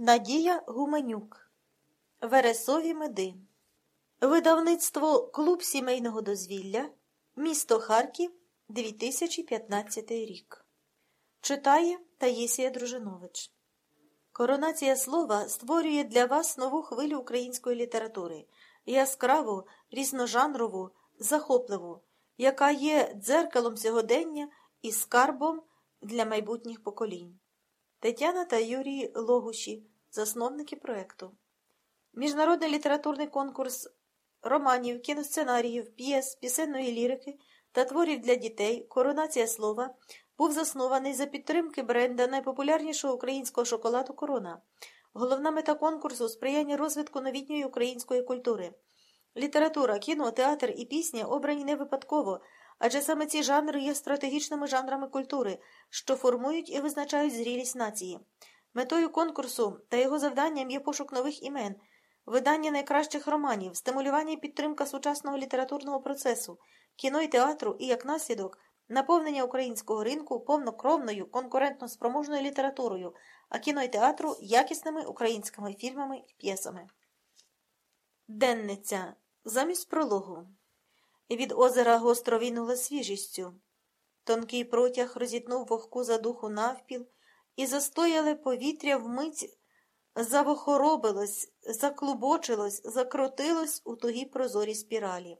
Надія Гуменюк Вересові меди. Видавництво Клуб сімейного дозвілля. Місто Харків. 2015 рік Читає Таїсія Дружинович. Коронація слова створює для вас нову хвилю української літератури, яскраву, різножанрову, захопливу, яка є дзеркалом сьогодення і скарбом для майбутніх поколінь. Тетяна та Юрій Логуші, засновники проєкту. Міжнародний літературний конкурс романів, кіносценаріїв, п'єс, пісенної лірики та творів для дітей Коронація слова був заснований за підтримки бренда найпопулярнішого українського шоколаду Корона. Головна мета конкурсу сприяння розвитку новітньої української культури. Література, кіно, театр і пісня обрані не випадково, адже саме ці жанри є стратегічними жанрами культури, що формують і визначають зрілість нації. Метою конкурсу та його завданням є пошук нових імен, видання найкращих романів, стимулювання і підтримка сучасного літературного процесу, кіно і театру і, як наслідок, наповнення українського ринку повнокровною конкурентно спроможною літературою, а кіно і театру якісними українськими фільмами і п'єсами. Денниця замість прологу. Від озера гостро війнула свіжістю. Тонкий протяг розітнув вогку за духу навпіл, і застояле повітря вмить завохоробилось, заклубочилось, закрутилось у тугі прозорі спіралі.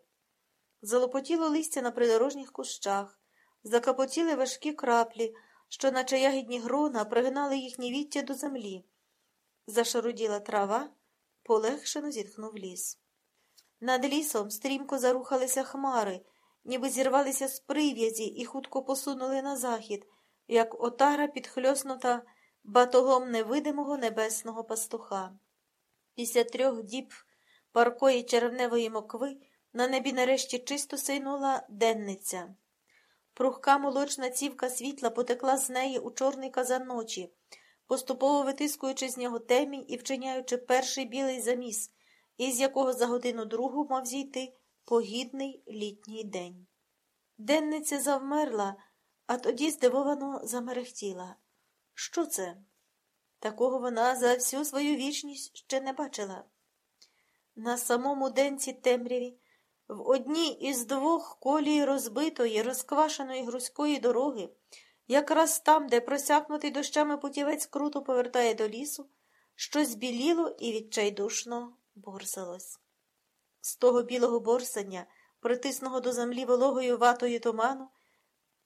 Залопотіло листя на придорожніх кущах, закапотіли важкі краплі, що, наче ягідні грона, пригнали їхні віття до землі. Зашаруділа трава, полегшено зітхнув ліс. Над лісом стрімко зарухалися хмари, ніби зірвалися з прив'язі і хутко посунули на захід, як отара підхльоснута батогом невидимого небесного пастуха. Після трьох діб паркої червневої мокви на небі нарешті чисто сяйнула денниця. Прухка молочна цівка світла потекла з неї у чорний казан ночі, поступово витискуючи з нього темінь і вчиняючи перший білий заміс, із якого за годину другу мав зійти погідний літній день. Денниця завмерла, а тоді здивовано замерехтіла. Що це? Такого вона за всю свою вічність ще не бачила. На самому денці темряві, в одній із двох колій розбитої, розквашеної грузької дороги, якраз там, де просякнутий дощами путівець круто повертає до лісу, щось біліло і відчайдушно борсалось. З того білого борсання, притисного до землі вологою ватою туману,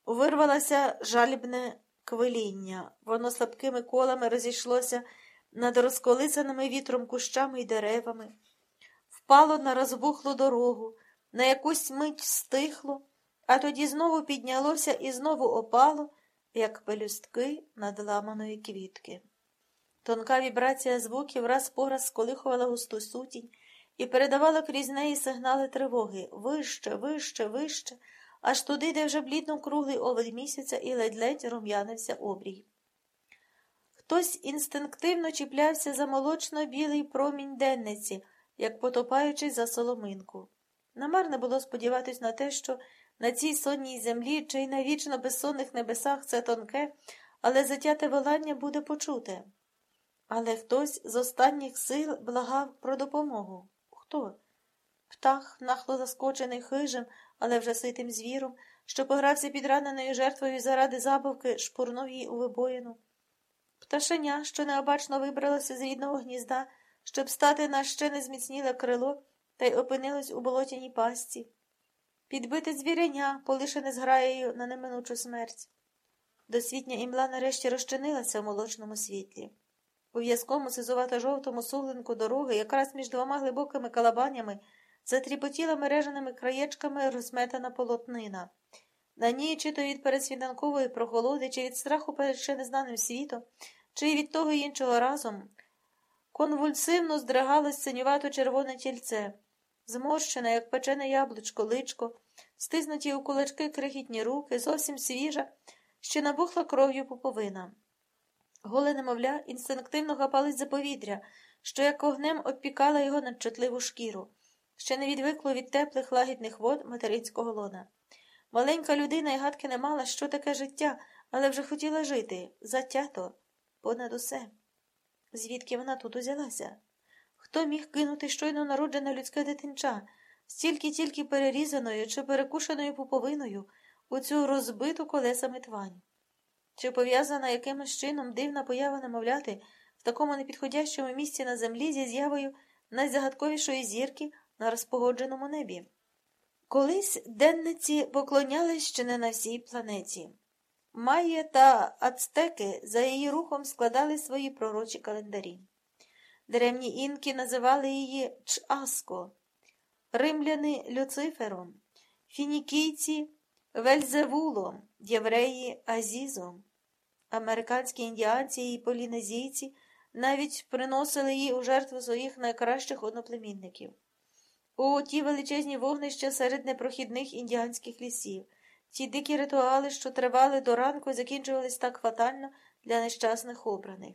вирвалося жалібне квиління. Воно слабкими колами розійшлося над розколисаними вітром кущами й деревами, впало на розбухлу дорогу, на якусь мить стихло, а тоді знову піднялося і знову опало, як пелюстки надламаної квітки. Тонка вібрація звуків раз по раз сколихувала густу сутінь і передавала крізь неї сигнали тривоги вище, вище, вище, аж туди, де вже блідно круглий овель місяця і ледь-ледь рум'янився обрій. Хтось інстинктивно чіплявся за молочно-білий промінь денниці, як потопаючись за соломинку. Намарне було сподіватись на те, що на цій сонній землі чи й на вічно безсонних небесах це тонке, але затяте волання буде почуте. Але хтось з останніх сил благав про допомогу. Хто? Птах, нахло заскочений хижим, але вже ситим звіром, що погрався під раненою жертвою заради забавки, шпурнув її у вибоїну. Пташеня, що необачно вибралося з рідного гнізда, щоб стати на ще не зміцніле крило, та й опинилось у болотяній пастці. Підбите звіреня, полишене зграєю на неминучу смерть. Досвітня імла нарешті розчинилася в молочному світлі. У в'язкому сизувато жовтому суглинку дороги, якраз між двома глибокими калабанями, затріпотіла мереженими краєчками розметана полотнина. На ній, чи то від передсвітанкової прохолоди, чи від страху перед ще незнаним світом, чи від того іншого разом, конвульсивно здригалось синювато червоне тільце, зморщене, як печене яблучко, личко, стиснуті у кулачки крихітні руки, зовсім свіжа, ще набухла кров'ю пуповина. Голе немовля інстинктивно хапалось за повітря, що як огнем обпікала його надчутливу шкіру, ще не відвикло від теплих лагідних вод материнського лона. Маленька людина й гадки не мала, що таке життя, але вже хотіла жити, затято, понад усе. Звідки вона тут узялася? Хто міг кинути щойно народжене людське дитинча, стільки тільки перерізаною чи перекушеною пуповиною у цю розбиту колесами твань? Чи пов'язана якимось чином дивна поява немовляти в такому непідходящому місці на землі зі з'явою найзагадковішої зірки на розпогодженому небі? Колись денниці поклонялись ще не на всій планеті. Майя та ацтеки за її рухом складали свої пророчі календарі. Древні інки називали її Часко, римляни Люцифером, фінікійці Вельзевулом, євреї Азізом. Американські індіанці і полінезійці навіть приносили їй у жертву своїх найкращих одноплемінників. У ті величезні вогнища серед непрохідних індіанських лісів, ті дикі ритуали, що тривали до ранку, закінчувались так фатально для нещасних обраних.